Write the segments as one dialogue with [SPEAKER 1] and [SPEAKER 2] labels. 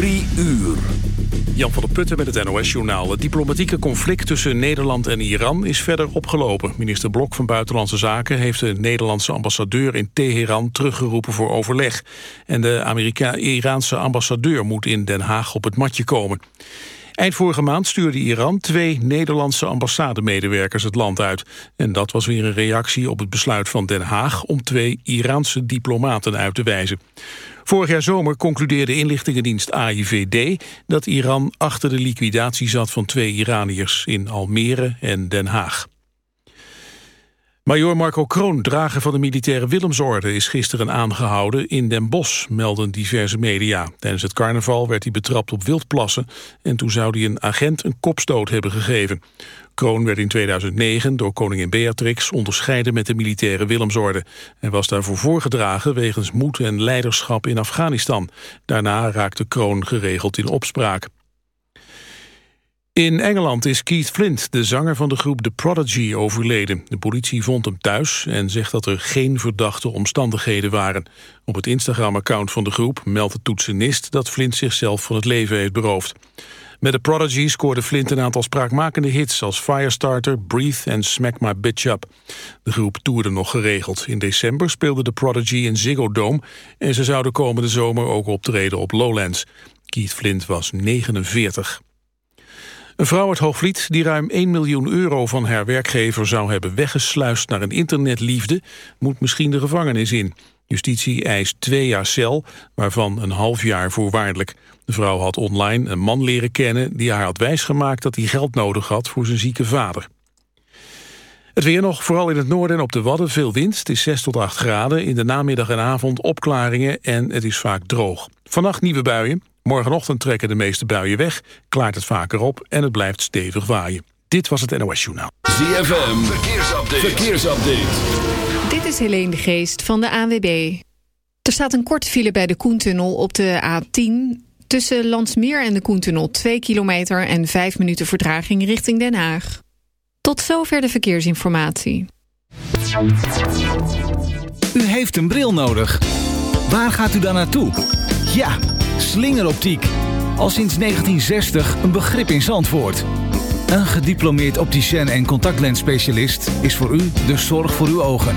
[SPEAKER 1] Drie uur. Jan van der Putten met het NOS-journaal. Het diplomatieke conflict tussen Nederland en Iran is verder opgelopen. Minister Blok van Buitenlandse Zaken heeft de Nederlandse ambassadeur in Teheran teruggeroepen voor overleg. En de Amerika-Iraanse ambassadeur moet in Den Haag op het matje komen. Eind vorige maand stuurde Iran twee Nederlandse ambassademedewerkers het land uit. En dat was weer een reactie op het besluit van Den Haag om twee Iraanse diplomaten uit te wijzen. Vorig jaar zomer concludeerde inlichtingendienst AIVD dat Iran achter de liquidatie zat van twee Iraniërs in Almere en Den Haag. Major Marco Kroon, drager van de militaire Willemsorde... is gisteren aangehouden in Den Bosch, melden diverse media. Tijdens het carnaval werd hij betrapt op wildplassen... en toen zou hij een agent een kopstoot hebben gegeven. Kroon werd in 2009 door koningin Beatrix onderscheiden met de militaire Willemsorde. en was daarvoor voorgedragen wegens moed en leiderschap in Afghanistan. Daarna raakte Kroon geregeld in opspraak. In Engeland is Keith Flint, de zanger van de groep The Prodigy, overleden. De politie vond hem thuis en zegt dat er geen verdachte omstandigheden waren. Op het Instagram-account van de groep meldt de toetsenist... dat Flint zichzelf van het leven heeft beroofd. Met The Prodigy scoorde Flint een aantal spraakmakende hits... als Firestarter, Breathe en Smack My Bitch Up. De groep toerde nog geregeld. In december speelde The Prodigy in Ziggo Dome... en ze zouden komende zomer ook optreden op Lowlands. Keith Flint was 49. Een vrouw uit Hoogvliet die ruim 1 miljoen euro van haar werkgever zou hebben weggesluist naar een internetliefde, moet misschien de gevangenis in. Justitie eist twee jaar cel, waarvan een half jaar voorwaardelijk. De vrouw had online een man leren kennen die haar had wijsgemaakt dat hij geld nodig had voor zijn zieke vader. Het weer nog, vooral in het noorden en op de Wadden veel wind. Het is 6 tot 8 graden. In de namiddag en avond opklaringen en het is vaak droog. Vannacht nieuwe buien. Morgenochtend trekken de meeste buien weg, klaart het vaker op en het blijft stevig waaien. Dit was het NOS Journaal.
[SPEAKER 2] ZFM, verkeersupdate. verkeersupdate.
[SPEAKER 3] Dit is Helene de Geest van de ANWB. Er staat een korte file bij de Koentunnel op de A10... tussen Landsmeer en de Koentunnel 2 kilometer en 5 minuten vertraging richting Den Haag. Tot zover de verkeersinformatie.
[SPEAKER 4] U heeft een bril nodig. Waar gaat u dan naartoe? Ja Slingeroptiek. Al sinds 1960 een begrip in Zandvoort. Een gediplomeerd opticien en contactlensspecialist is voor u de zorg voor uw ogen.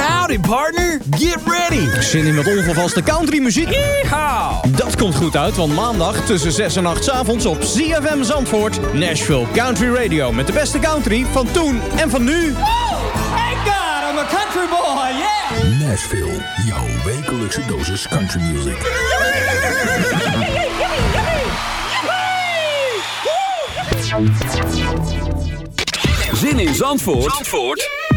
[SPEAKER 5] Howdy partner, get ready!
[SPEAKER 6] Zin in met onvervaste country muziek?
[SPEAKER 5] Yeehaw!
[SPEAKER 6] Dat komt goed uit, want maandag tussen 6 en 8 avonds op ZFM Zandvoort... Nashville Country Radio met de beste country van toen en van nu.
[SPEAKER 5] Woo! Hey God, I'm
[SPEAKER 7] Nashville. Jouw wekelijkse dosis country music.
[SPEAKER 2] Zin in Zandvoort, Zandvoort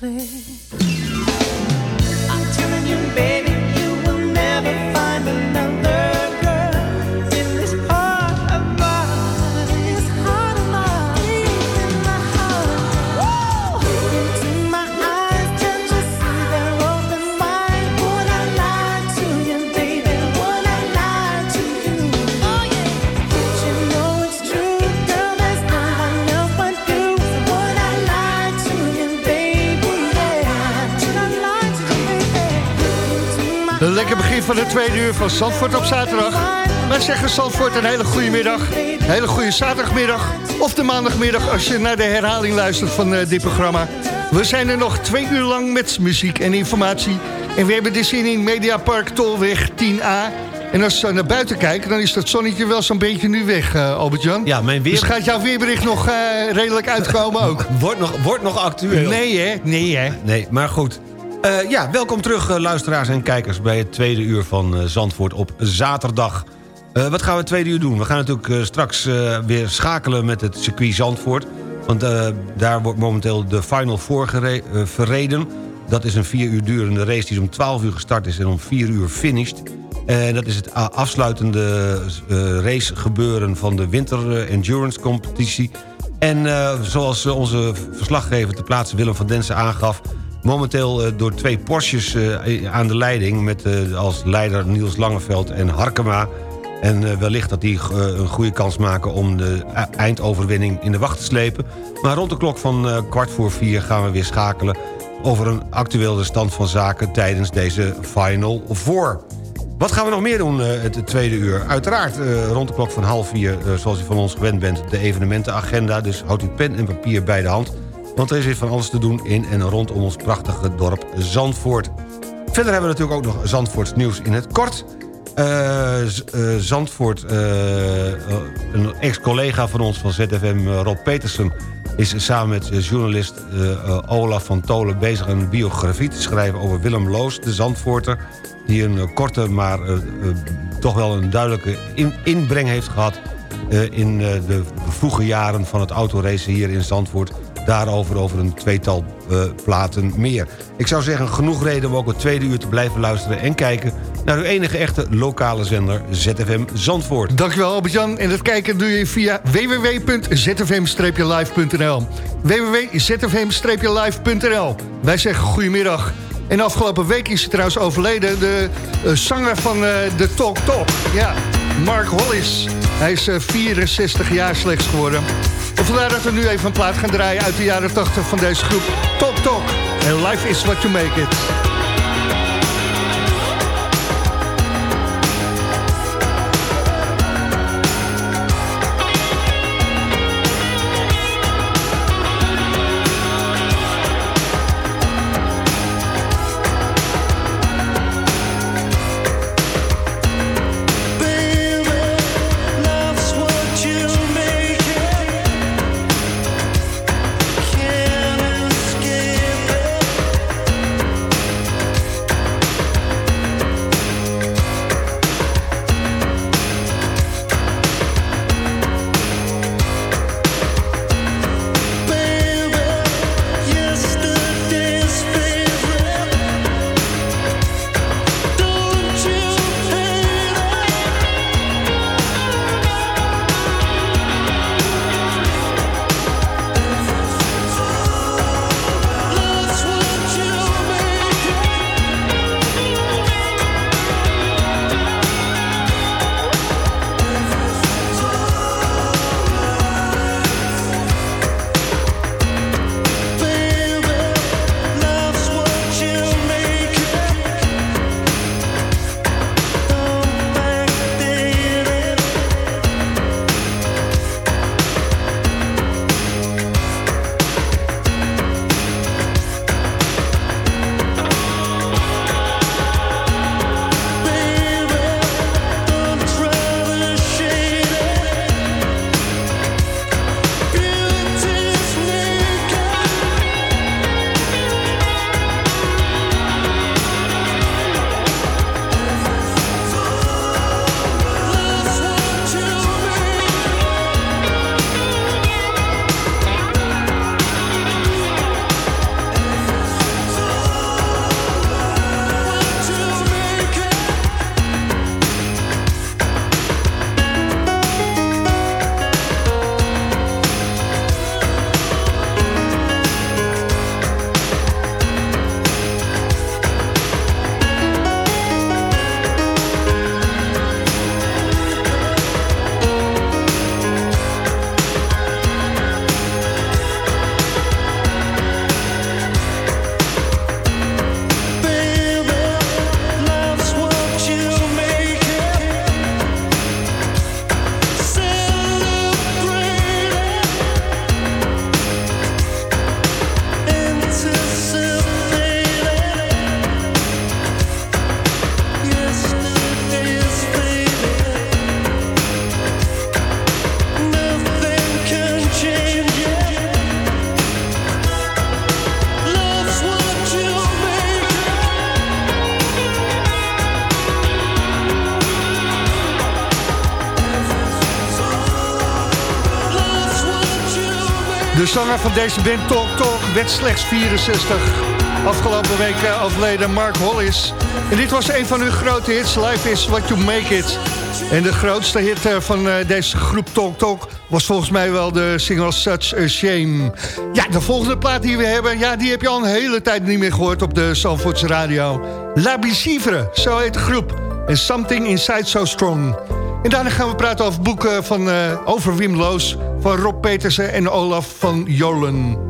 [SPEAKER 8] Play.
[SPEAKER 9] Van Zandvoort op zaterdag. Wij zeggen Zandvoort een hele goede middag. Een hele goede zaterdagmiddag. Of de maandagmiddag als je naar de herhaling luistert van eh, dit programma. We zijn er nog twee uur lang met muziek en informatie. En we hebben de zin in Mediapark Tolweg 10A. En als we naar buiten kijken, dan is dat zonnetje wel zo'n beetje nu weg, eh, Albert-Jan.
[SPEAKER 10] Ja, mijn weer...
[SPEAKER 9] Dus gaat jouw weerbericht nog eh, redelijk uitkomen ook?
[SPEAKER 10] wordt, nog, wordt nog actueel.
[SPEAKER 9] Nee hè, nee hè.
[SPEAKER 10] Nee, maar goed. Eh, ja, welkom terug eh, luisteraars en kijkers bij het tweede uur van eh, Zandvoort op zaterdag. Wat gaan we het tweede uur doen? We gaan natuurlijk straks weer schakelen met het circuit Zandvoort. Want daar wordt momenteel de Final Four verreden. Dat is een vier uur durende race die om 12 uur gestart is en om 4 uur finished. En dat is het afsluitende race gebeuren van de Winter Endurance Competitie. En zoals onze verslaggever ter plaatse Willem van Densen aangaf... momenteel eh, door twee Porsches eh, aan de leiding... met eh, als leider Niels Langeveld en Harkema... En wellicht dat die een goede kans maken om de e- eindoverwinning in de wacht te slepen. Maar rond de klok van kwart voor vier gaan we weer schakelen... over een actuele stand van zaken tijdens deze Final Four. Wat gaan we nog meer doen het tweede uur? Uiteraard rond de klok van half vier, zoals u van ons gewend bent... de evenementenagenda, dus houd uw pen en papier bij de hand... want er is weer van alles te doen in en rondom ons prachtige dorp Zandvoort. Verder hebben we natuurlijk ook nog Zandvoorts nieuws in het kort... Eh, eh, Zandvoort, eh, een ex-collega van ons van ZFM, Rob Petersen... is samen met journalist Olaf van Tolen bezig... een biografie te schrijven over Willem Loos, de Zandvoorter... die een korte, maar toch wel een duidelijke in- inbreng heeft gehad... eh, in de vroege jaren van het autoracen hier in Zandvoort. Daarover over een tweetal eh, platen meer. Ik zou zeggen, genoeg reden om ook het tweede uur te blijven luisteren... en kijken naar uw enige echte lokale zender ZFM Zandvoort.
[SPEAKER 9] Dankjewel Albert-Jan. En dat kijken doe je via www.zfm-live.nl www.zfm-live.nl Wij zeggen goedemiddag. En afgelopen week is hij trouwens overleden. De eh, zanger van eh, de Talk Talk. Ja, Mark Hollis. Hij is eh, 64 jaar slechts geworden. Vandaar dat we nu even een plaat gaan draaien uit de jaren 80 van deze groep. Talk Talk. En life is what you make it. Zanger van deze band Talk Talk werd slechts 64. Afgelopen week eh, overleden Mark Hollis. En dit was een van hun grote hits. Life is what you make it. En de grootste hit eh, van eh, deze groep Talk Talk... was volgens mij wel de single Such a Shame. Ja, de volgende plaat die we hebben... ja, die heb je al een hele tijd niet meer gehoord op de Zandvoortse radio. La Bicivre, zo heet de groep. En Something Inside So Strong. En daarna gaan we praten over boeken van, over Wim Loos... van Rob Petersen en Olaf van Jolen.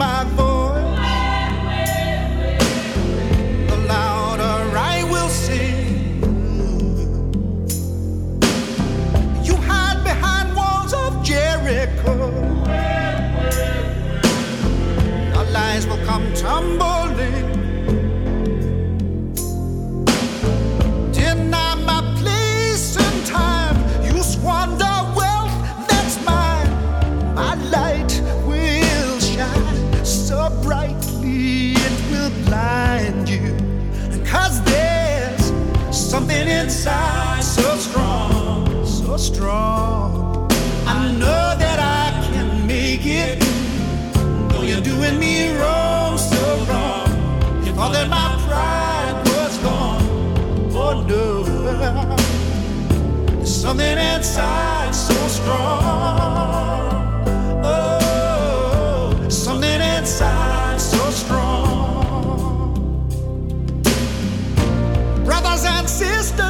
[SPEAKER 8] My voice, the louder I will sing. You hide behind walls of Jericho. Lies will come tumbling. Something inside so strong. Oh, something inside so strong. Brothers and sisters,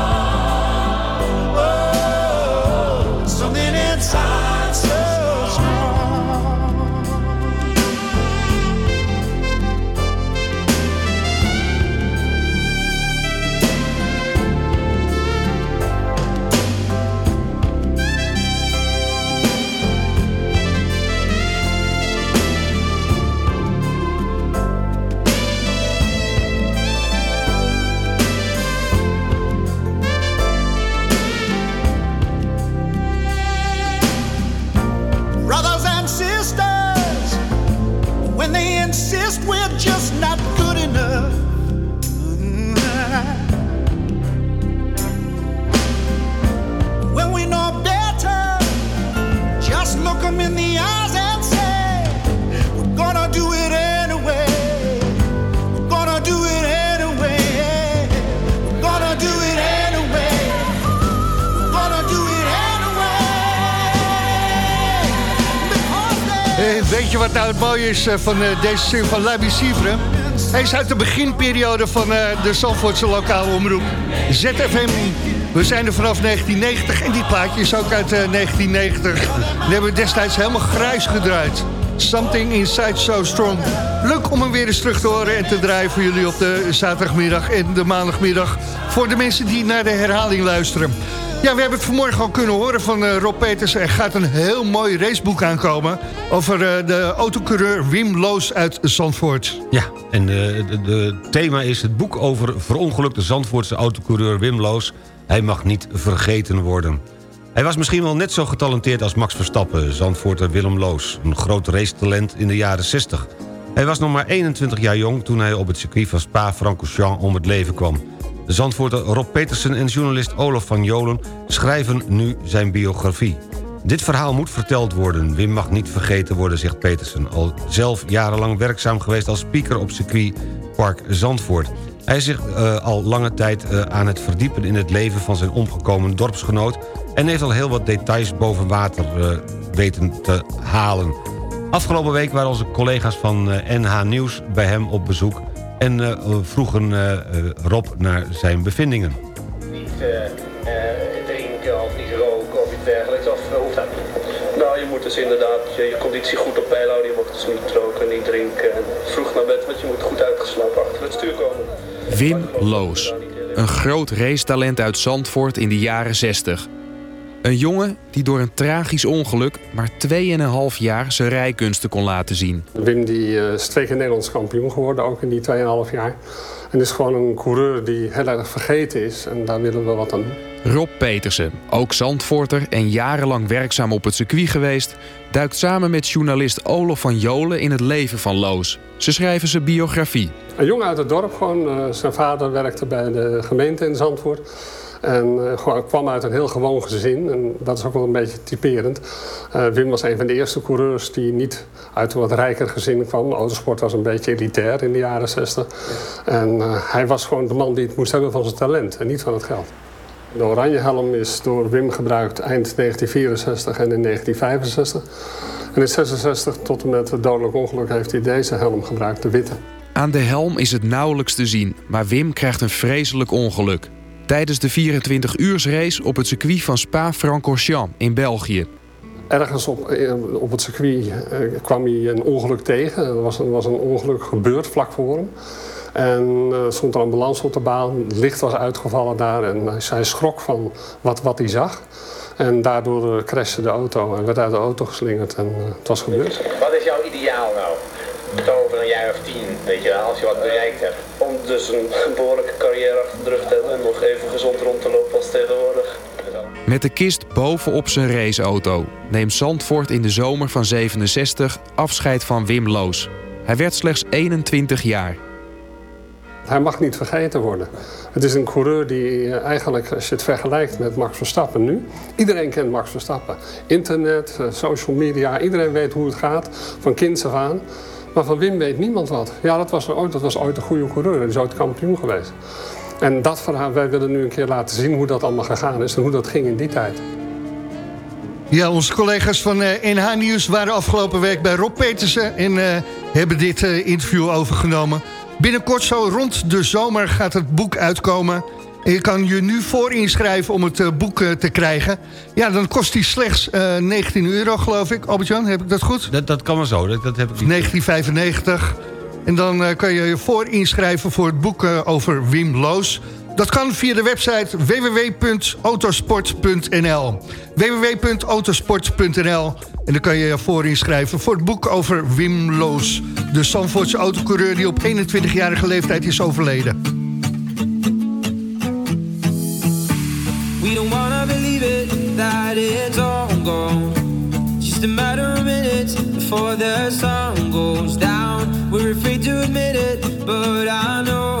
[SPEAKER 8] Insist we're just not good enough.
[SPEAKER 9] Wat nou het mooie is eh, van eh, deze zin van La Bicivre? Hij is uit de beginperiode van eh, de Zandvoortse lokale omroep. ZFM. We zijn er vanaf 1990 en die plaatje is ook uit eh, 1990. Die hebben destijds helemaal grijs gedraaid. Something Inside So Strong. Leuk om hem weer eens terug te horen en te draaien voor jullie op de zaterdagmiddag en de maandagmiddag. Voor de mensen die naar de herhaling luisteren. Ja, we hebben het vanmorgen al kunnen horen van eh, Rob Peters. Er gaat een heel mooi raceboek aankomen... over eh, de autocoureur Wim Loos uit Zandvoort.
[SPEAKER 10] Ja, en het thema is het boek over verongelukte Zandvoortse autocoureur Wim Loos. Hij mag niet vergeten worden. Hij was misschien wel net zo getalenteerd als Max Verstappen, Zandvoorter Willem Loos. Een groot racetalent in de jaren 60. Hij was nog maar 21 jaar jong toen hij op het circuit van Spa-Francorchamps om het leven kwam. De Zandvoorter Rob Petersen en journalist Olaf van Jolen schrijven nu zijn biografie. Dit verhaal moet verteld worden. Wim mag niet vergeten worden, zegt Petersen. Al zelf jarenlang werkzaam geweest als speaker op circuit Park Zandvoort. Hij is zich uh, al lange tijd uh, aan het verdiepen in het leven van zijn omgekomen dorpsgenoot... en heeft al heel wat details boven water uh, weten te halen. Afgelopen week waren onze collega's van NH Nieuws bij hem op bezoek... en vroegen Rob naar zijn bevindingen.
[SPEAKER 11] Niet moet dus inderdaad je, je conditie goed op peil houden. Je mag dus niet roken, niet drinken en vroeg naar bed, want je moet goed uitgeslapen achter het stuur komen.
[SPEAKER 12] Wim Loos. Een groot racetalent uit Zandvoort in de jaren 60. Een jongen die door een tragisch ongeluk maar 2,5 jaar zijn rijkunsten kon laten zien.
[SPEAKER 13] Wim die, eh, is twee keer Nederlands kampioen geworden, ook in die 2,5 jaar. En is gewoon een coureur die heel erg vergeten is. En daar willen we wat aan doen.
[SPEAKER 12] Rob Petersen, ook Zandvoorter en jarenlang werkzaam op het circuit geweest... duikt samen met journalist Olof van Jolen in het leven van Loos. Ze schrijven zijn biografie.
[SPEAKER 13] Een jongen uit het dorp gewoon. eh, zijn vader werkte bij de gemeente in Zandvoort. En eh, gewoon kwam uit een heel gewoon gezin. En dat is ook wel een beetje typerend. Eh, Wim was een van de eerste coureurs die niet uit een wat rijker gezin kwam. Autosport was een beetje elitair in de jaren 60. En eh, hij was gewoon de man die het moest hebben van zijn talent en niet van het geld. De oranje helm is door Wim gebruikt eind 1964 en in 1965. En in 66 tot en met het dodelijk ongeluk heeft hij deze helm gebruikt, de witte.
[SPEAKER 12] Aan de helm is het nauwelijks te zien, maar Wim krijgt een vreselijk ongeluk. Tijdens de 24-uursrace op het circuit van Spa-Francorchamps in België.
[SPEAKER 13] Ergens op, eh, op het circuit eh, kwam hij een ongeluk tegen. Er was, was een ongeluk gebeurd vlak voor hem. En er stond een ambulance op de baan. Het licht was uitgevallen daar. En hij- hij schrok van wat, wat hij zag. En daardoor eh, crashte de auto. En werd uit de auto geslingerd. En eh, het was gebeurd.
[SPEAKER 14] Wat is jouw ideaal nou? Zo over een jaar of tien, weet je wel, als je wat bereikt hebt.
[SPEAKER 11] Om dus een behoorlijke carrière achter de rug te hebben en nog even gezond rond te lopen als tegenwoordig.
[SPEAKER 12] Met de kist bovenop zijn raceauto neemt Zandvoort in de zomer van 67 afscheid van Wim Loos. Hij werd slechts 21 jaar.
[SPEAKER 13] Hij mag niet vergeten worden. Het is een coureur die eh, eigenlijk, als je het vergelijkt met Max Verstappen nu... Iedereen kent Max Verstappen. Internet, eh, social media, iedereen weet hoe het gaat. Van kinds af aan. Maar van Wim weet niemand wat. Ja, dat was, ooit, dat was ooit een goede coureur. Hij is ooit kampioen geweest. En dat verhaal, wij willen nu een keer laten zien hoe dat allemaal gegaan is... en hoe dat ging in die tijd.
[SPEAKER 9] Ja, onze collega's van eh, NH Nieuws waren afgelopen week bij Rob Petersen... en eh, hebben dit eh, interview overgenomen. Binnenkort zo rond de zomer gaat het boek uitkomen. En je kan je nu voor inschrijven om het eh, boek eh, te krijgen. Ja, dan kost die slechts eh, 19 euro, geloof ik. Albert-Jan, heb ik dat goed?
[SPEAKER 10] Dat, dat kan maar zo, dat, dat heb ik niet.
[SPEAKER 9] 1995. En dan eh, kan je je voor inschrijven voor het boek eh, over Wim Loos. Dat kan via de website www.autosport.nl www.autosport.nl En dan kan je je voor inschrijven voor het boek over Wim Loos. De Zandvoortse autocoureur die op 21-jarige leeftijd is overleden.
[SPEAKER 15] We don't wanna believe it that it's all gone. Just a matter of minutes before the sun goes down. We're afraid to admit it, but I know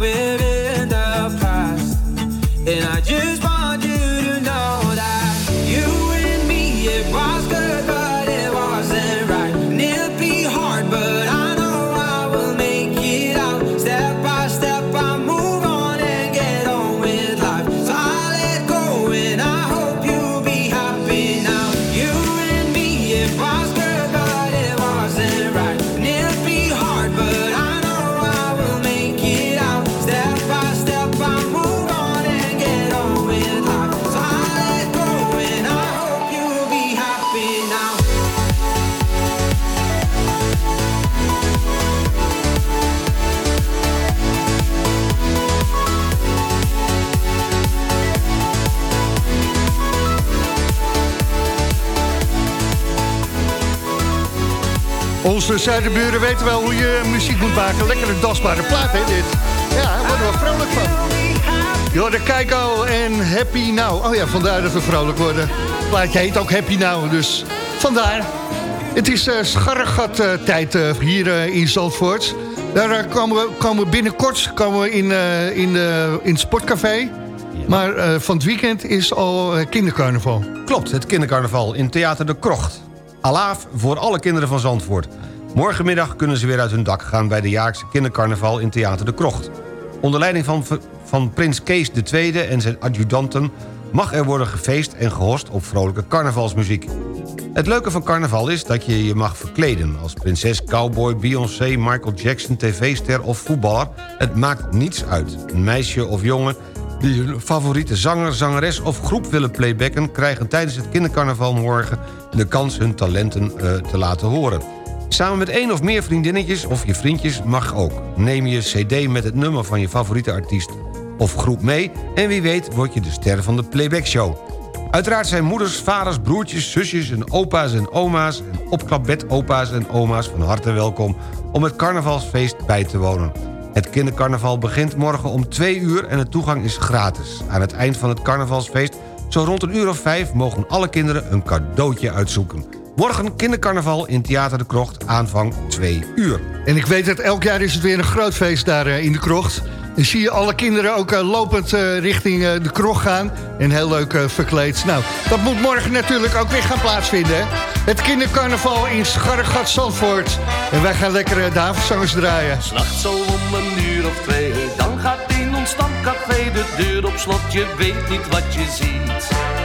[SPEAKER 15] but
[SPEAKER 9] maken. Lekkere dansbare plaat, hè, dit? Ja, daar worden we vrolijk van. Joh, de Keiko en Happy Now. Oh ja, vandaar dat we vrolijk worden. Het plaatje heet ook Happy Now, dus vandaar. Het is scharregat eh, tijd eh, hier eh, in Zandvoort. Daar komen, we, komen binnenkort komen we in, in, in het sportcafé. Maar van het weekend is al kindercarnaval.
[SPEAKER 10] Klopt, het kindercarnaval in Theater de Krocht. Alaaf voor alle kinderen van Zandvoort. Morgenmiddag kunnen ze weer uit hun dak gaan... bij de jaarlijkse kindercarnaval in Theater de Krocht. Onder leiding van, van prins Kees II en zijn adjudanten... mag er worden gefeest en gehost op vrolijke carnavalsmuziek. Het leuke van carnaval is dat je je mag verkleden... als prinses, cowboy, Beyoncé, Michael Jackson, tv-ster of voetballer. Het maakt niets uit. Een meisje of jongen die hun favoriete zanger, zangeres of groep willen playbacken... krijgen tijdens het kindercarnaval morgen de kans hun talenten eh, te laten horen. Samen met één of meer vriendinnetjes of je vriendjes mag ook. Neem je cd met het nummer van je favoriete artiest of groep mee... en wie weet word je de ster van de playbackshow. Uiteraard zijn moeders, vaders, broertjes, zusjes en opa's en oma's... en opklapbedopa's en oma's van harte welkom... om het carnavalsfeest bij te wonen. Het kindercarnaval begint morgen om 2 uur en de toegang is gratis. Aan het eind van het carnavalsfeest, zo rond een uur of vijf... mogen alle kinderen een cadeautje uitzoeken. Morgen kindercarnaval in Theater de Krocht, aanvang 2 uur.
[SPEAKER 9] En ik weet dat elk jaar is het weer een groot feest daar eh, in de krocht. Dan zie je alle kinderen ook eh, lopend eh, richting de krocht gaan. En heel leuk verkleed. Nou, dat moet morgen natuurlijk ook weer gaan plaatsvinden. Hè? Het kindercarnaval in Scharregat Zandvoort. En wij gaan lekker de avondzangers draaien.
[SPEAKER 16] S'nachts zo om een uur of twee, dan gaat in ons stamcafé de deur op slot. Je weet niet wat je ziet.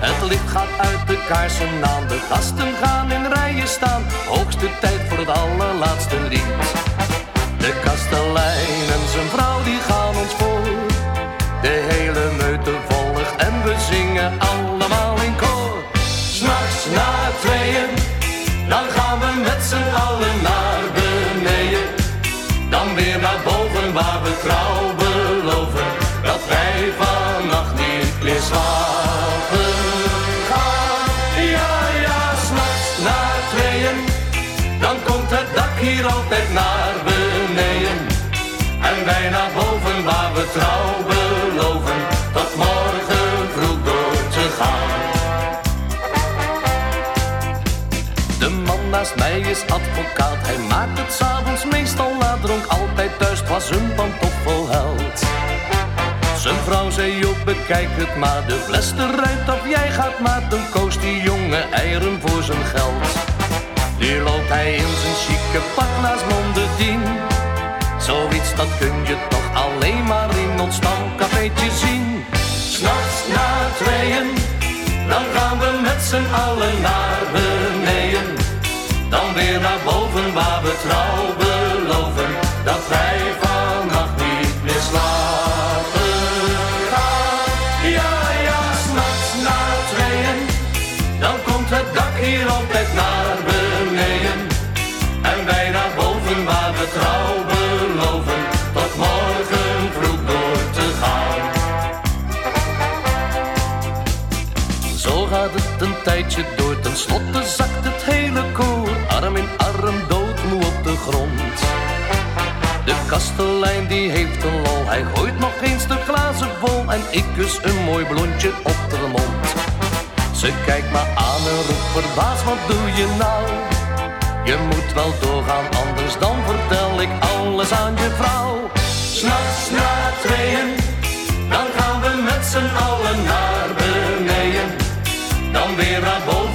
[SPEAKER 16] Het licht gaat uit de kaarsen aan, de gasten gaan in rijen staan. Hoogste tijd voor het allerlaatste lied. De kastelein en zijn vrouw advocaat, hij maakt het s'avonds meestal laat, dronk altijd thuis, was een pantoffelheld. Zijn vrouw zei, joh, bekijk het maar, de fles eruit of jij gaat maar, dan koos die jongen eieren voor zijn geld. Nu loopt hij in zijn chique pak naast Mondedien. Zoiets, dat kun je toch alleen maar in ons stamcafeetje zien. S'nachts na tweeën, dan gaan we met z'n allen naar beneden. Dan weer naar boven waar we trouw beloven. Dat wij vannacht niet meer slapen. Ja, ja, s'nachts na tweeën. Dan komt het dak hier altijd naar beneden. En wij naar boven waar we trouw beloven. Tot morgen vroeg door te gaan. Zo gaat het een tijdje door, ten slotte zakt het hele koor. Kastelein die heeft een lol, hij gooit nog eens de glazen vol. En ik kus een mooi blondje op de mond. Ze kijkt me aan en roept verbaasd, wat doe je nou? Je moet wel doorgaan, anders dan vertel ik alles aan je vrouw. S'nachts na tweeën, dan gaan we met z'n allen naar beneden. Dan weer naar boven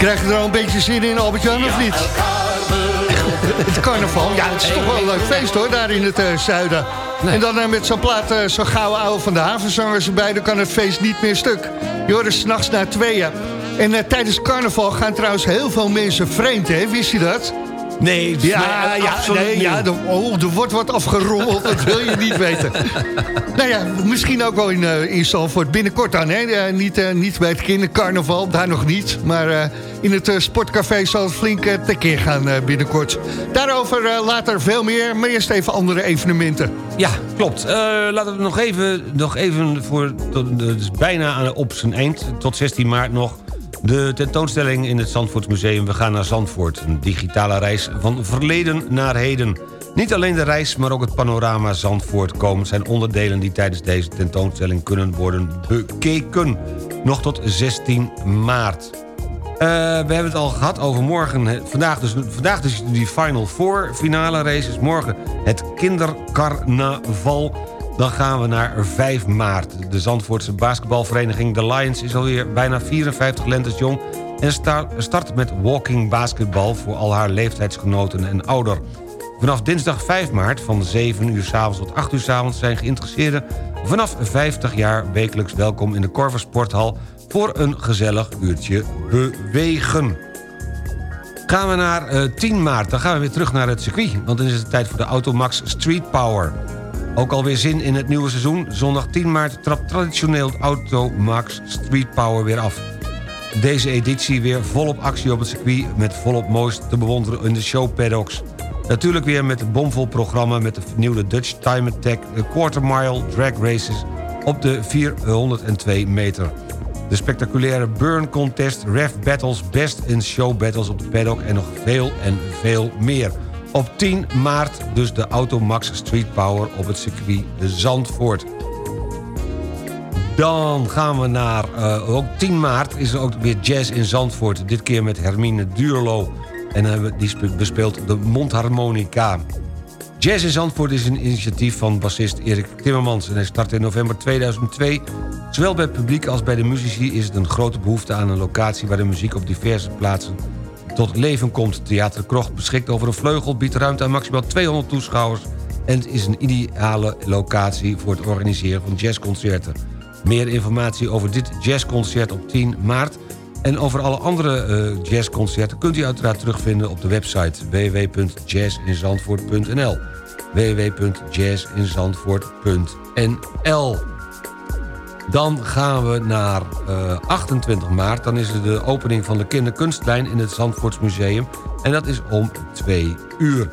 [SPEAKER 9] Krijg je er al een beetje zin in, Albert-Jan, of niet? het carnaval, ja, het is toch wel een leuk feest hoor, daar in het eh, zuiden. En dan eh, met zo'n plaat, eh, zo'n gouden oude van de havenzangers erbij... dan kan het feest niet meer stuk. Je hoort s'nachts na tweeën. En tijdens carnaval gaan trouwens heel veel mensen vreemd, hè? Wist je dat?
[SPEAKER 10] Nee,
[SPEAKER 9] ja,
[SPEAKER 10] nee,
[SPEAKER 9] ja,
[SPEAKER 10] absoluut
[SPEAKER 9] nee,
[SPEAKER 10] niet.
[SPEAKER 9] ja, er, oh, er wordt wat afgerommeld, dat wil je niet weten. nou ja, misschien ook wel in, eh in Zalvoort binnenkort dan. Hè? Niet, eh, niet bij het kindercarnaval, daar nog niet. Maar eh, in het sportcafé zal het flink tekeer gaan binnenkort. Daarover later veel meer, maar eerst even andere evenementen.
[SPEAKER 10] Ja, klopt. Eh, laten we nog even, nog even voor, tot, dus bijna aan- op zijn eind, tot 16 maart nog... de tentoonstelling in het Zandvoortsmuseum We gaan naar Zandvoort. Een digitale reis van verleden naar heden. Niet alleen de reis, maar ook het panorama Zandvoort komen... zijn onderdelen die tijdens deze tentoonstelling kunnen worden bekeken. Nog tot 16 maart. Eh, we hebben het al gehad over morgen. Vandaag dus, vandaag dus die Final Four finale races. Morgen het kindercarnaval. Dan gaan we naar 5 maart. De Zandvoortse basketbalvereniging The Lions is alweer bijna 54 lentes jong... en sta- start met walking basketbal voor al haar leeftijdsgenoten en ouder. Vanaf dinsdag 5 maart van 7 uur s avonds tot 8 uur s avonds... zijn geïnteresseerden vanaf 50 jaar wekelijks welkom in de Corver Sporthal... voor een gezellig uurtje bewegen. Gaan we naar eh, 10 maart, dan gaan we weer terug naar het circuit... want dan is het tijd voor de Automax Street Power. Ook alweer zin in het nieuwe seizoen. Zondag 10 maart trapt traditioneel Automax Street Power weer af. Deze editie weer volop actie op het circuit... met volop moois te bewonderen in de show paddocks. Natuurlijk weer met een bomvol programma... met de vernieuwde Dutch Time Attack... de Quarter Mile Drag Races op de 402 meter. De spectaculaire Burn Contest, Ref Battles, Best in Show Battles op de paddock... en nog veel en veel meer. Op 10 maart dus de Automax Street Power op het circuit Zandvoort. Dan gaan we naar, eh, ook 10 maart is er ook weer jazz in Zandvoort. Dit keer met Hermine Duurlo. En die spe- bespeelt de mondharmonica. Jazz in Zandvoort is een initiatief van bassist Erik Timmermans... en hij startte in november 2002. Zowel bij het publiek als bij de muzici is het een grote behoefte aan een locatie... waar de muziek op diverse plaatsen tot leven komt. Theater Krocht beschikt over een vleugel, biedt ruimte aan maximaal 200 toeschouwers... en is een ideale locatie voor het organiseren van jazzconcerten. Meer informatie over dit jazzconcert op 10 maart... en over alle andere eh, jazzconcerten kunt u uiteraard terugvinden op de website www.jazzinzandvoort.nl www.jazzinzandvoort.nl dan gaan we naar eh, 28 maart. Dan is er de opening van de kinderkunstlijn in het Zandvoortsmuseum. En dat is om 2 uur.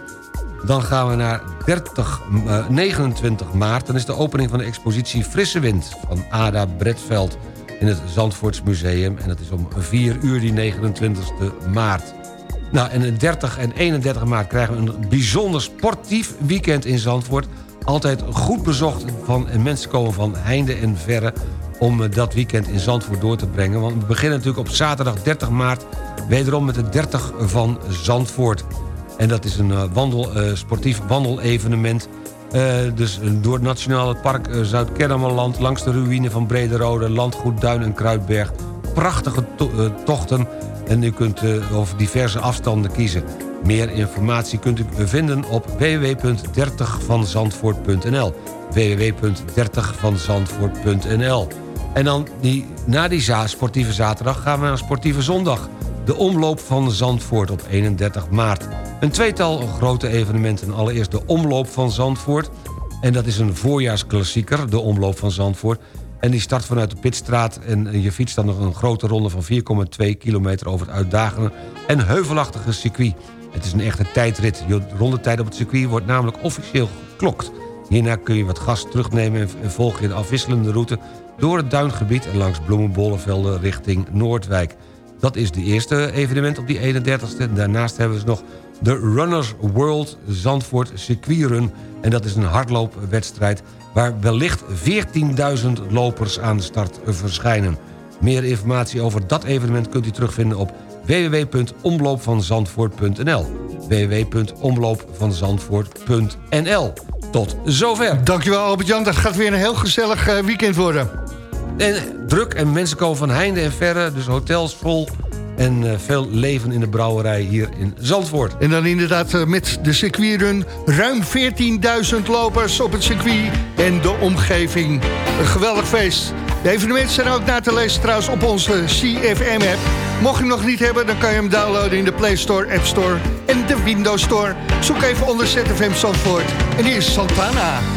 [SPEAKER 10] Dan gaan we naar 30, eh, 29 maart. Dan is de opening van de expositie Frisse Wind van Ada Bretveld in het Zandvoortsmuseum. En dat is om 4 uur die 29 maart. Nou, en de 30 en 31 maart krijgen we een bijzonder sportief weekend in Zandvoort. Altijd goed bezocht van, en mensen komen van heinde en verre om eh, dat weekend in Zandvoort door te brengen. Want we beginnen natuurlijk op zaterdag 30 maart wederom met de 30 van Zandvoort. En dat is een eh, wandel, eh, sportief wandelevenement. Dus door het Nationale Park Zuid-Kennemerland... langs de ruïne van Brederode, Landgoed Duin en Kruidberg. Prachtige to- tochten en u kunt over diverse afstanden kiezen. Meer informatie kunt u vinden op www.30vanzandvoort.nl www.30vanzandvoort.nl En dan die, na die za sportieve zaterdag gaan we naar sportieve zondag. De omloop van Zandvoort op 31 maart. Een tweetal grote evenementen. Allereerst de omloop van Zandvoort. En dat is een voorjaarsklassieker, de omloop van Zandvoort. En die start vanuit de Pitstraat en je fietst dan nog een grote ronde van 4,2 kilometer over het uitdagende en heuvelachtige circuit. Het is een echte tijdrit. Je rondetijd op het circuit wordt namelijk officieel geklokt. Hierna kun je wat gas terugnemen en- volg je een afwisselende route... door het duingebied en langs bloemenbollenvelden richting Noordwijk. Dat is de eerste evenement op die 31ste. Daarnaast hebben we nog de Runners World Zandvoort Circuitrun. En dat is een hardloopwedstrijd waar wellicht 14.000 lopers aan de start verschijnen. Meer informatie over dat evenement kunt u terugvinden op www.omloopvanzandvoort.nl www.omloopvanzandvoort.nl Tot zover.
[SPEAKER 9] Dankjewel Albert-Jan, dat gaat weer een heel gezellig eh, weekend worden.
[SPEAKER 10] En druk en mensen komen van heinde en verre, dus hotels vol... en eh, veel leven in de brouwerij hier in Zandvoort.
[SPEAKER 9] En dan inderdaad eh, met de circuitrun ruim 14.000 lopers op het circuit en de omgeving. Een geweldig feest. De evenementen zijn ook na te lezen trouwens op onze CFM-app. Mocht je hem nog niet hebben, dan kan je hem downloaden in de Play Store, App Store en de Windows Store. Zoek even onder ZFM Zandvoort. En hier is Santana.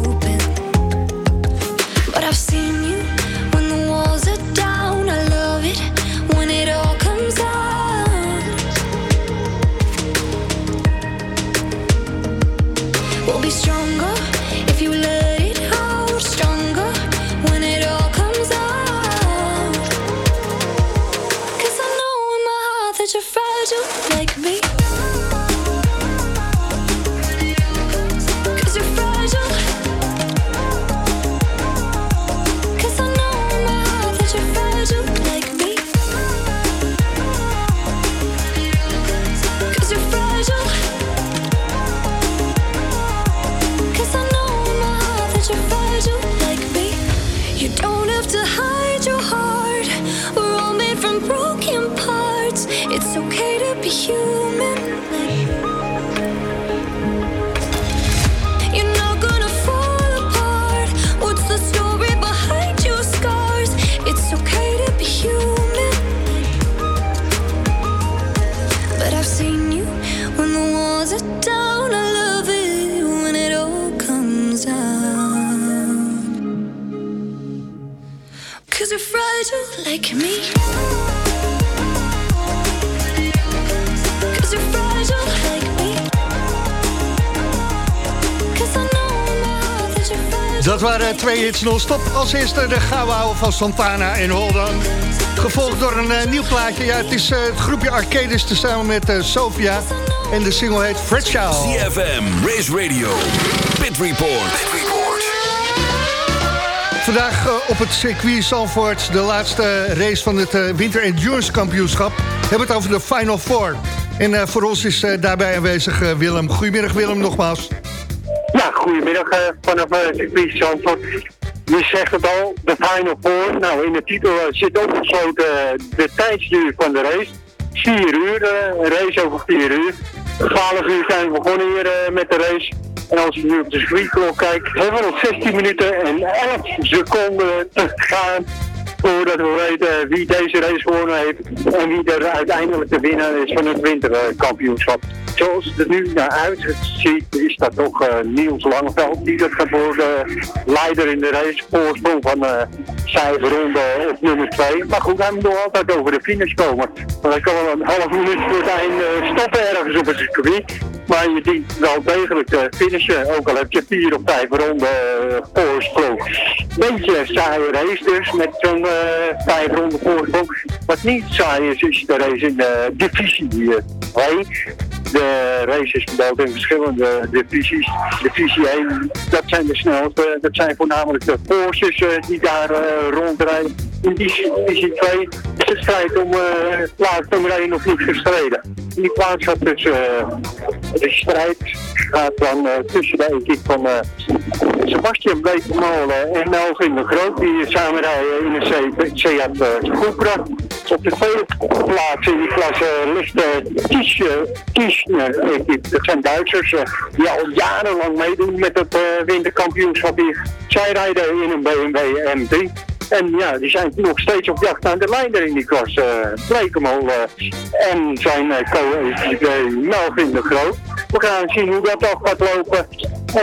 [SPEAKER 9] Dat waren twee hits non-stop. Als eerste de gouden ouwe van Santana en Holden. Gevolgd door een eh, nieuw plaatje. Ja, het is eh, het groepje Arcades te samen met eh, Sofia. En de single heet Fragile.
[SPEAKER 2] CFM, Race Radio, Pit Report.
[SPEAKER 9] Vandaag eh, op het circuit Zandvoort de laatste race van het Winter Endurance Kampioenschap. We hebben het over de Final Four. En voor ons is daarbij aanwezig Willem. Goedemiddag Willem nogmaals.
[SPEAKER 17] Goedemiddag eh, vanaf uh, circuit Zandvoort. Je zegt het al, de Final Four. Nou, in de titel eh, zit opgesloten eh, de tijdsduur van de race. 4 uur, eh, een race over 4 uur. 12 uur zijn we begonnen hier eh, met de race. En als je nu op de circuitklok kijkt, hebben we nog 16 minuten en 11 seconden te gaan voordat we weten wie deze race gewonnen heeft en wie er uiteindelijk de winnaar is van het winterkampioenschap. Zoals het er nu naar uitziet, is dat toch eh, Niels Langeveld die dat gaat eh, leider in de race, voorsprong van uh, vijf ronden op nummer 2. Maar goed, hij moet nog altijd over de finish komen. Want hij kan wel een half minuut voor eh, stoppen ergens op het circuit. Maar je dient wel degelijk te finishen, ook al heb je vier of vijf ronden voorsprong. Beetje saaie race dus, met zo'n eh, vijf ronden voorsprong. Wat niet saai is, is de race in de divisie eh, 2. De race is verdeeld in verschillende divisies. Divisie 1, dat zijn de snelste. Dat zijn voornamelijk de Porsches eh, die daar eh, rondrijden. In die divisie 2 is de strijd om eh, plaats nummer 1 nog niet gestreden. Die plaats gaat dus eh, de strijd gaat dan eh, tussen de equipe van eh, Sebastian Blekemolen en Melvin de Groot. Die samen rijden in C- Seat Cupra. Op de tweede plaats in die klasse ligt de Kiesner equipe. Dat zijn Duitsers eh, die al jarenlang meedoen met het eh, winterkampioenschap hier. Zij rijden in een BMW M3. En ja, die zijn nog steeds op jacht naar de leider in die klas. Blekemolen en zijn eh, co-ECB Melvin de Groot. We gaan zien hoe dat af gaat lopen.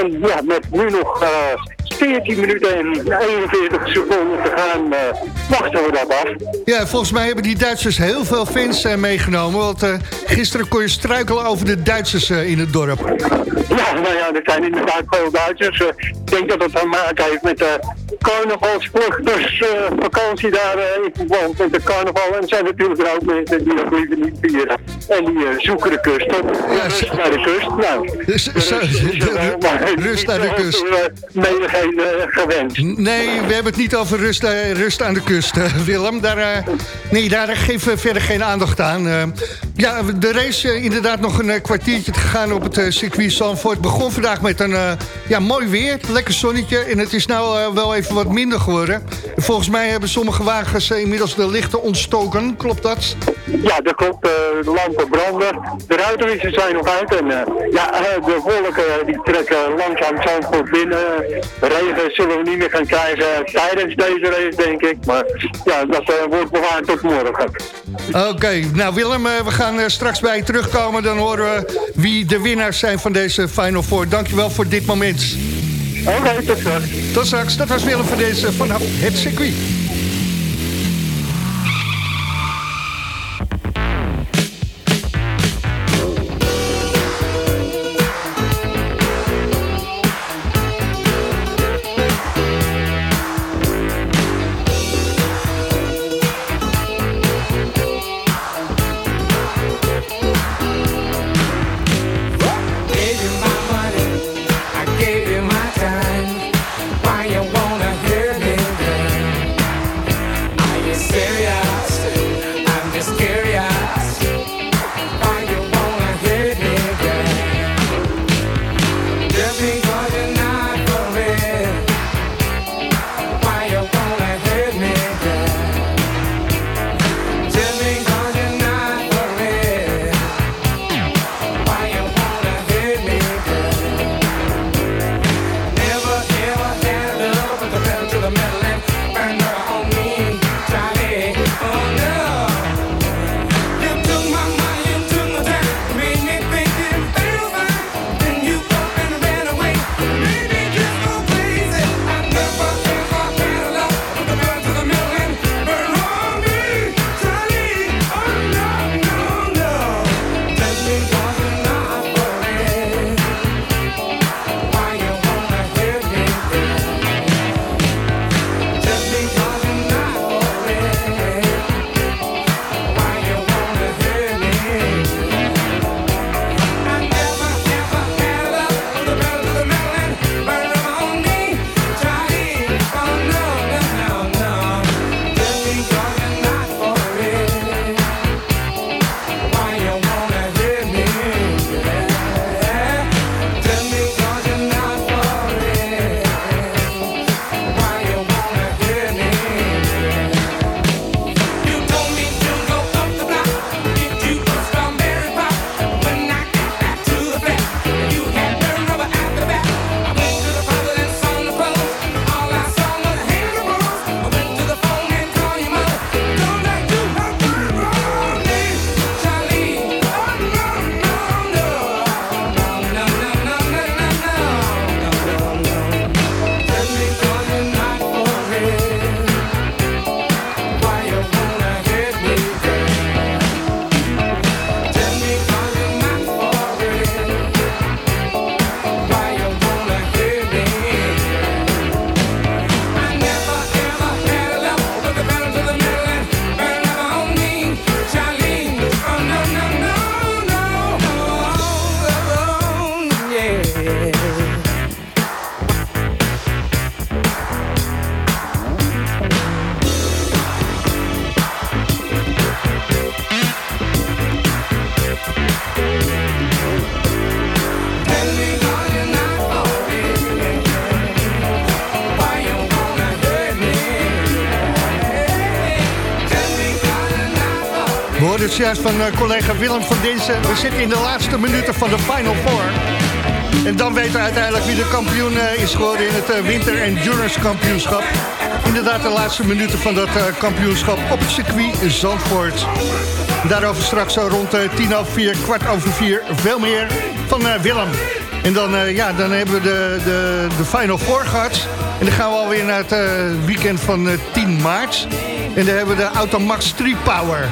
[SPEAKER 17] En ja, met nu nog eh 14 minuten en 41 seconden te gaan, eh, wachten we dat af.
[SPEAKER 15] Ja, volgens mij hebben die Duitsers heel veel fans eh, meegenomen. Want eh, gisteren kon je struikelen over de Duitsers in het dorp.
[SPEAKER 17] Ja, nou ja, er zijn inderdaad veel Duitsers. Ik denk dat het te maken heeft met de carnavalsvluchters eh, vakantie daar in verband met de carnaval. En er zijn natuurlijk er ook mensen die dat liever niet vieren. En die zoeken de kust op. Rust naar de kust. Nou,
[SPEAKER 15] Dus, rust naar de kust.
[SPEAKER 17] Menigeen eh.
[SPEAKER 15] Nee, we hebben het niet over rust, eh, rust aan de kust, eh, Willem. Daar, nee, daar geven we verder geen aandacht aan. Ja, de race inderdaad nog een kwartiertje te gaan op het circuit Zandvoort. Begon vandaag met een ja, mooi weer, lekker zonnetje. En het is nou wel even wat minder geworden. En volgens mij hebben sommige wagens inmiddels de lichten ontstoken. Klopt dat?
[SPEAKER 17] Ja, dat klopt. de lampen branden. De ruitenwissers zijn nog uit. En ja, de wolken die trekken langzaam Zandvoort binnen. Regen zullen we niet meer gaan krijgen tijdens deze race, denk ik. Maar ja, dat eh, wordt bewaard tot morgen.
[SPEAKER 15] Oké, nou Willem, eh, we gaan eh, straks bij je terugkomen. Dan horen we wie de winnaars zijn van deze Final Four. Dankjewel voor dit moment.
[SPEAKER 17] Oké, tot straks.
[SPEAKER 15] Tot straks. Dat was Willem van deze vanaf het circuit. Het van eh, collega Willem van Dinsen. We zitten in de laatste minuten van de Final Four.
[SPEAKER 9] En dan weten we uiteindelijk wie de kampioen eh, is geworden in het eh, Winter Endurance Kampioenschap. Inderdaad de laatste minuten van dat kampioenschap op het circuit Zandvoort. Daarover straks zo rond tien over vier, kwart over vier, veel meer van Willem. En dan, ja, dan hebben we de, de, de Final Four gehad. En dan gaan we alweer naar het weekend van eh, 10 maart. En dan hebben we de Automax Street Power.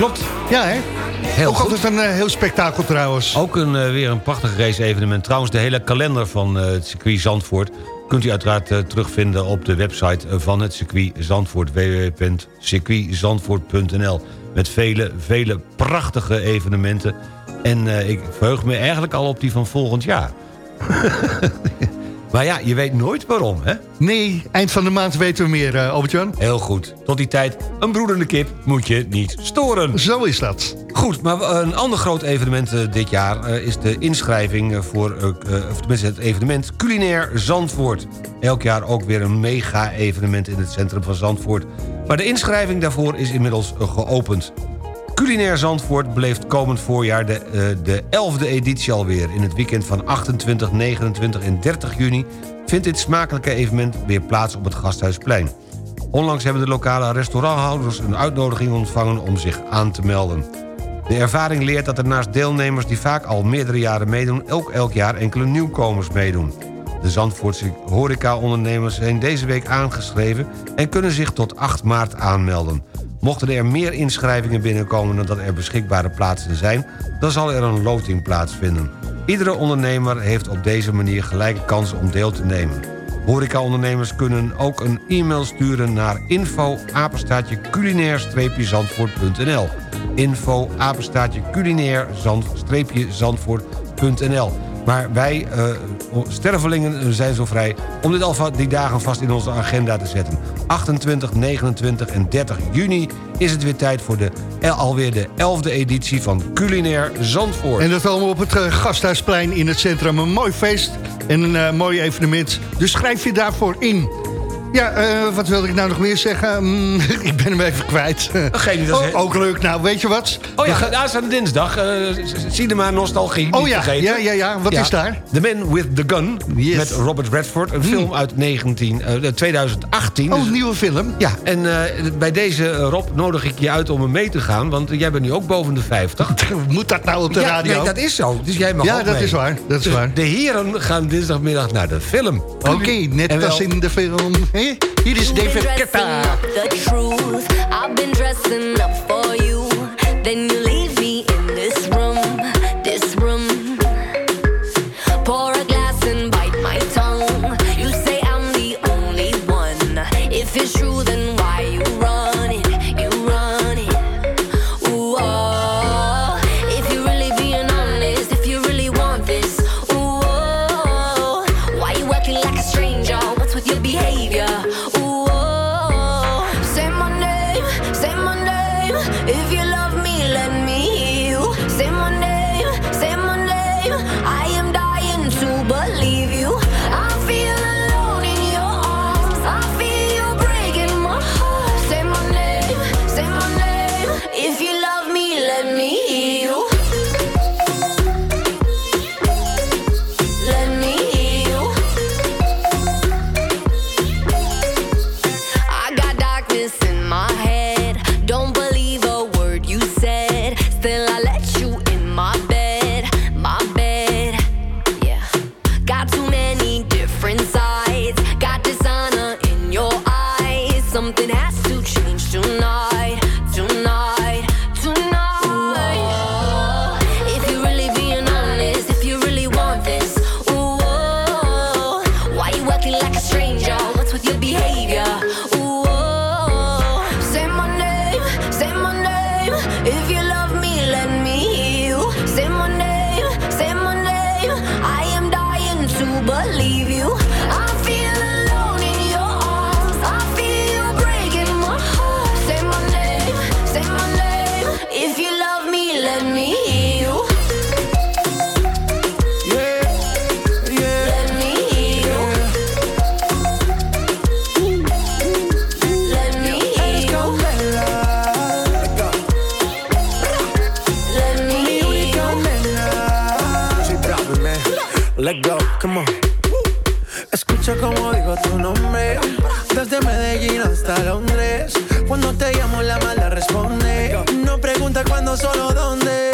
[SPEAKER 10] Klopt.
[SPEAKER 9] Ja, hè?
[SPEAKER 10] Heel
[SPEAKER 9] Ook
[SPEAKER 10] goed.
[SPEAKER 9] altijd een eh, heel spektakel trouwens.
[SPEAKER 10] Ook een, eh, weer een prachtig race-evenement. Trouwens, de hele kalender van eh, het circuit Zandvoort... kunt u uiteraard terugvinden op de website van het circuit Zandvoort. www.circuitzandvoort.nl Met vele, vele prachtige evenementen. En ik verheug me eigenlijk al op die van volgend jaar. maar ja, je weet nooit waarom, hè?
[SPEAKER 9] Nee, eind van de maand weten we meer, uh, Albert-Jan.
[SPEAKER 10] Heel goed. Tot die tijd, een broedende kip moet je niet storen.
[SPEAKER 9] Zo is dat.
[SPEAKER 10] Goed, maar een ander groot evenement eh, dit jaar... eh, is de inschrijving eh, voor, eh, eh, of tenminste het evenement Culinair Zandvoort. Elk jaar ook weer een mega-evenement in het centrum van Zandvoort. Maar de inschrijving daarvoor is inmiddels eh, geopend. Culinair Zandvoort beleeft komend voorjaar de, eh, de 11e editie alweer. In het weekend van 28, 29 en 30 juni... vindt dit smakelijke evenement weer plaats op het Gasthuisplein. Onlangs hebben de lokale restauranthouders een uitnodiging ontvangen om zich aan te melden. De ervaring leert dat er naast deelnemers die vaak al meerdere jaren meedoen... ook elk jaar enkele nieuwkomers meedoen. De Zandvoortse horeca-ondernemers zijn deze week aangeschreven... en kunnen zich tot 8 maart aanmelden. Mochten er meer inschrijvingen binnenkomen dan dat er beschikbare plaatsen zijn... dan zal er een loting plaatsvinden. Iedere ondernemer heeft op deze manier gelijke kansen om deel te nemen. Horeca-ondernemers kunnen ook een e-mail sturen naar info info apenstaatje culinair-zandvoort.nl Maar wij, uh, stervelingen, zijn zo vrij om dit alvast die dagen vast in onze agenda te zetten. 28, 29 en 30 juni is het weer tijd voor de, alweer de 11e editie van Culinair Zandvoort.
[SPEAKER 9] En dat allemaal op het Gasthuisplein in het centrum. Een mooi feest en een mooi evenement. Dus schrijf je daarvoor in. Ja, uh, wat wilde ik nou nog meer zeggen? Mm, ik ben hem even kwijt.
[SPEAKER 10] Geen, dat is
[SPEAKER 9] oh, ook leuk. Nou, weet je wat?
[SPEAKER 10] Oh ja, daar is aan dinsdag. Uh, Cinema Nostalgie.
[SPEAKER 9] Oh ja, ja, ja, ja. Wat
[SPEAKER 10] ja.
[SPEAKER 9] is daar?
[SPEAKER 10] The Man with the Gun. Yes. Met Robert Redford. Een hmm. film uit 19, uh, 2018.
[SPEAKER 9] Oh, een dus, nieuwe film.
[SPEAKER 10] Ja, en uh, bij deze, Rob, nodig ik je uit om er mee te gaan. Want jij bent nu ook boven de 50.
[SPEAKER 9] Moet dat nou op de
[SPEAKER 10] ja,
[SPEAKER 9] radio?
[SPEAKER 10] Nee, dat is zo. Dus jij mag
[SPEAKER 9] ja,
[SPEAKER 10] ook
[SPEAKER 9] dat
[SPEAKER 10] mee.
[SPEAKER 9] is waar. Dat is
[SPEAKER 10] dus
[SPEAKER 9] waar.
[SPEAKER 10] De heren gaan dinsdagmiddag naar de film.
[SPEAKER 9] Oké, okay, net als in de film. Hey? Hier is David Ketta.
[SPEAKER 18] The truth, I've been dressing up for you. Then you
[SPEAKER 19] hasta Londres. Cuando te llamo la mala responde. No pregunta cuándo, solo dónde.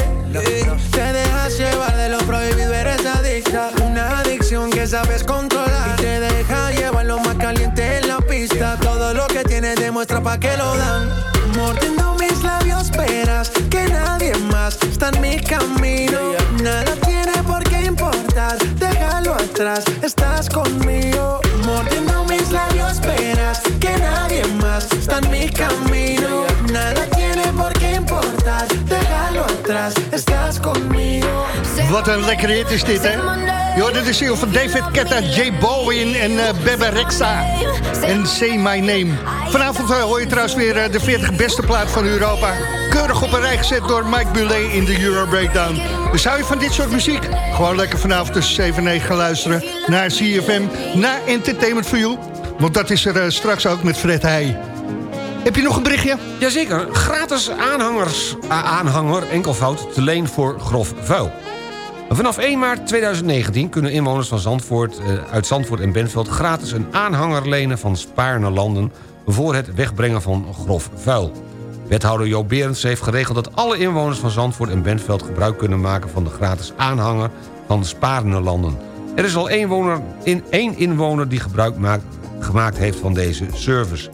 [SPEAKER 19] Te dejas llevar de lo prohibido, eres adicta. Una adicción que sabes controlar. Y te deja llevar lo más caliente en la pista. Todo lo que tienes demuestra pa' que lo dan. Mordiendo mis labios, esperas que nadie más está en mi camino.
[SPEAKER 9] Wat een lekkere hit is dit, hè? Je hoorde de single van David Ketta, J Bowen en eh, Bebe Rexha. En Say My Name. Vanavond eh, hoor je trouwens weer eh, de 40 beste plaat van Europa. Keurig op een rij gezet door Mike Bulet in de Euro Breakdown. Dus hou je van dit soort muziek? Gewoon lekker vanavond tussen 7 en 9 gaan luisteren naar CFM, naar Entertainment for You. Want dat is er straks ook met Fred Heij. Heb je nog een berichtje?
[SPEAKER 10] Jazeker, gratis aanhangers, aanhanger enkelvoud te leen voor grof vuil. Vanaf 1 maart 2019 kunnen inwoners van Zandvoort, eh, uit Zandvoort en Benveld... gratis een aanhanger lenen van Spaarne Landen... voor het wegbrengen van grof vuil. Wethouder Jo Berends heeft geregeld dat alle inwoners van Zandvoort en Benveld... gebruik kunnen maken van de gratis aanhanger van Spaarne Landen. Er is al één, woner, in, één inwoner die gebruik maakt, gemaakt heeft van deze service.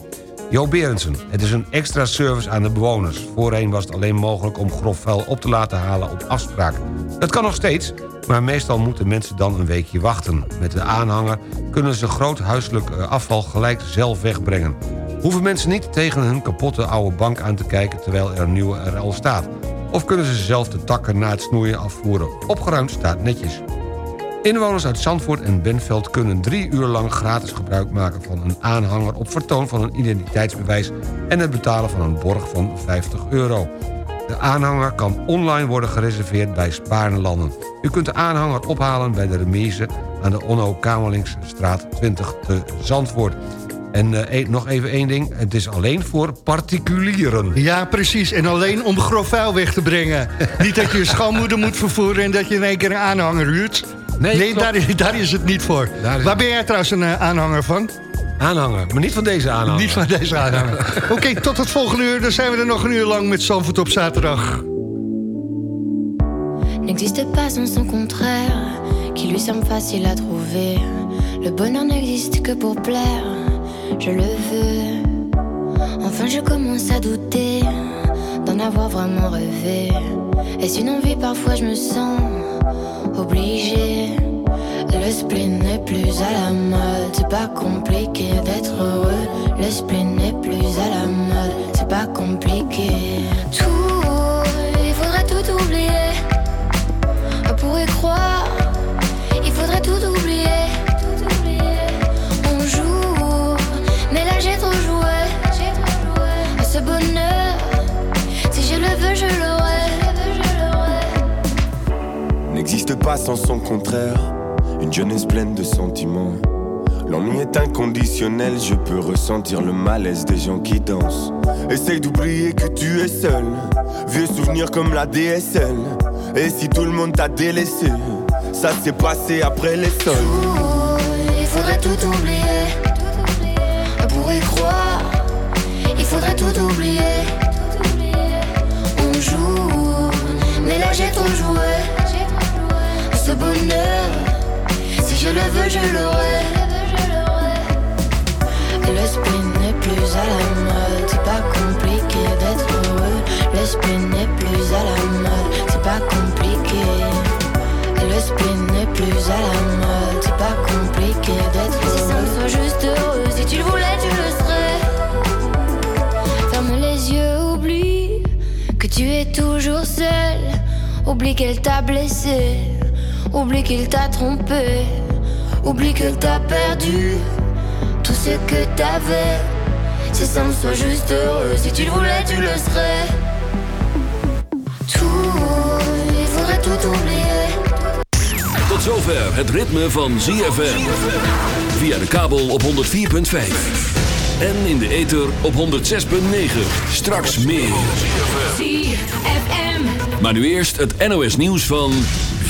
[SPEAKER 10] Jo Berendsen, het is een extra service aan de bewoners. Voorheen was het alleen mogelijk om grof vuil op te laten halen op afspraak. Dat kan nog steeds, maar meestal moeten mensen dan een weekje wachten. Met de aanhanger kunnen ze groot huiselijk eh, afval gelijk zelf wegbrengen. Hoeven mensen niet tegen hun kapotte oude bank aan te kijken... terwijl er een nieuwe er al staat. Of kunnen ze zelf de takken na het snoeien afvoeren. Opgeruimd staat netjes. Inwoners uit Zandvoort en Benveld kunnen drie uur lang gratis gebruik maken van een aanhanger op vertoon van een identiteitsbewijs en het betalen van een borg van 50 euro. De aanhanger kan online worden gereserveerd bij Spaarnelanden. U kunt de aanhanger ophalen bij de remise aan de Onno Kamelingsstraat 20 te Zandvoort. En eh, e- nog even één ding, het is alleen voor particulieren.
[SPEAKER 9] Ja, precies. En alleen om grof vuil weg te brengen. niet dat je je schoonmoeder moet vervoeren en dat je in één keer een aanhanger huurt. Nee, daar, is- daar is het niet voor. Waar ben jij trouwens een eh, aanhanger van?
[SPEAKER 10] Aanhanger, maar niet van deze aanhanger.
[SPEAKER 9] Niet van deze aanhanger. Oké, tot het volgende uur. Dan zijn we er nog een uur lang met Zandvoort op zaterdag.
[SPEAKER 18] n'existe pas sans son contraire, qui lui semble facile à trouver. Le bonheur n'existe que pour plaire, je le veux. Enfin, je commence à douter avoir vraiment rêvé. Est-ce une envie? Parfois, je me sens obligée. Le spleen n'est plus à la mode, c'est pas compliqué d'être heureux. Le spleen n'est plus à la
[SPEAKER 20] pas sans son contraire. Une jeunesse pleine de sentiments. L'ennui est inconditionnel, je peux ressentir le malaise des gens qui dansent. Essaye d'oublier que tu es seul. Vieux souvenirs comme la DSL. Et si tout le monde t'a délaissé, ça s'est passé après les sols.
[SPEAKER 18] Il faudrait tout oublier. Pour y croire, il faudrait tout oublier. On joue, mais là j'ai trop joué. Ce bonheur, si je le veux, je l'aurai. Le spleen n'est plus à la mode, c'est pas compliqué d'être heureux. Le spleen n'est plus à la mode, c'est pas compliqué. Le spleen n'est plus à la mode, c'est pas compliqué d'être heureux. Si ça me soit juste heureux, si tu le voulais, tu le serais. Ferme les yeux, oublie que tu es toujours seul. Oublie qu'elle t'a blessé, oublie qu'il t'a trompé, oublie que t'a perdu tout ce que t'avais. Si ça me soit juste heureux, si tu le voulais, tu le serais. Tout, il faudrait tout oublier.
[SPEAKER 7] Tot zover het ritme van ZFM. Via de kabel op 104.5. En in de ether op 106.9. Straks meer. Maar nu eerst het NOS nieuws van